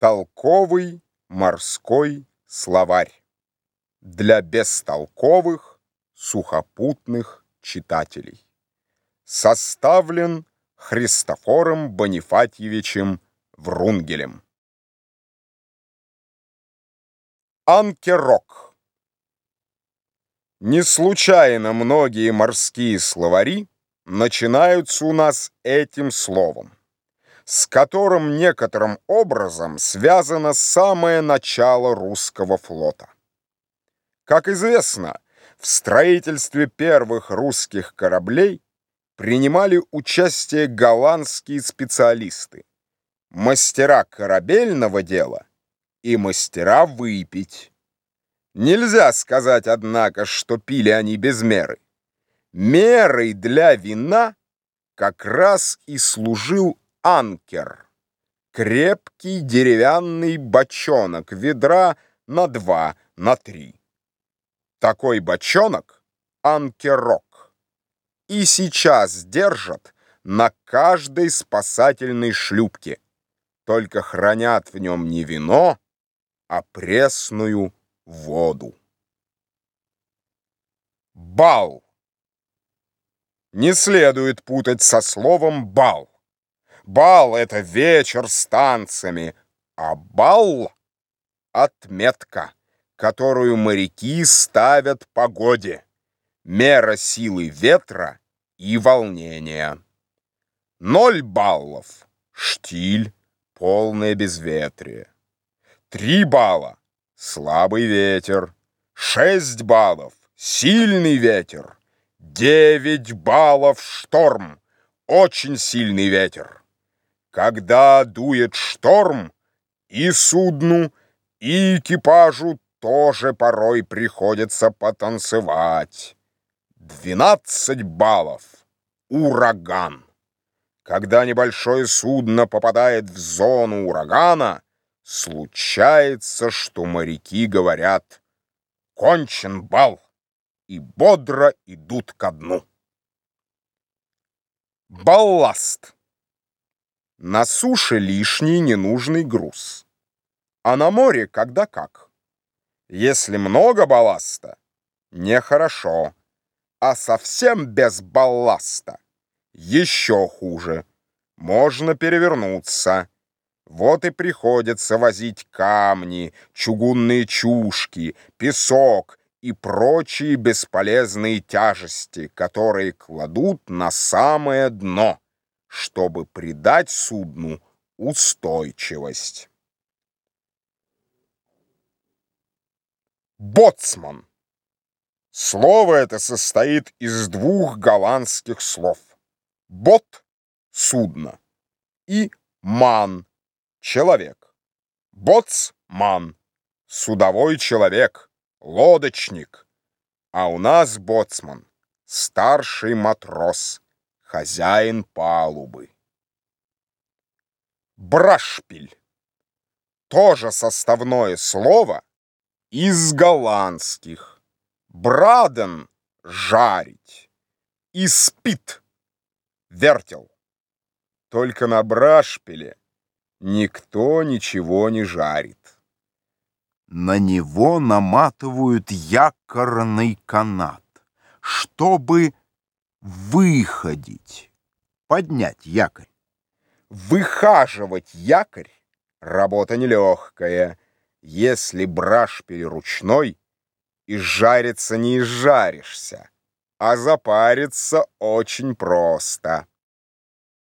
Толковый морской словарь для бестолковых сухопутных читателей. Составлен Христофором Бонифатьевичем Врунгелем. Анкерок. Не случайно многие морские словари начинаются у нас этим словом с которым некоторым образом связано самое начало русского флота. Как известно, в строительстве первых русских кораблей принимали участие голландские специалисты, мастера корабельного дела и мастера выпить. Нельзя сказать, однако, что пили они без меры. Мерой для вина как раз и служил анкер. Крепкий деревянный бочонок, ведра на два, на три. Такой бочонок — анкерок. И сейчас держат на каждой спасательной шлюпке. Только хранят в нем не вино, а пресную воду. Бал. Не следует путать со словом «бал». Бал — это вечер с танцами, а бал — отметка, которую моряки ставят погоде, мера силы ветра и волнения. Ноль баллов — штиль, полное безветрие. Три балла — слабый ветер. Шесть баллов — сильный ветер. Девять баллов — шторм, очень сильный ветер. Когда дует шторм, и судну, и экипажу тоже порой приходится потанцевать. Двенадцать баллов. Ураган. Когда небольшое судно попадает в зону урагана, случается, что моряки говорят «Кончен бал!» и бодро идут ко дну. Балласт. На суше лишний ненужный груз, а на море когда как. Если много балласта, нехорошо, а совсем без балласта еще хуже. Можно перевернуться. Вот и приходится возить камни, чугунные чушки, песок и прочие бесполезные тяжести, которые кладут на самое дно чтобы придать судну устойчивость. Боцман. Слово это состоит из двух голландских слов. Бот — судно и ман — человек. Боцман — судовой человек, лодочник. А у нас боцман — старший матрос — хозяин палубы. Брашпиль. Тоже составное слово из голландских. Браден — жарить. И спит — вертел. Только на брашпиле никто ничего не жарит. На него наматывают якорный канат, чтобы выходить, поднять якорь. Выхаживать якорь — работа нелегкая. Если брашпиль ручной, и жариться не изжаришься, а запариться очень просто.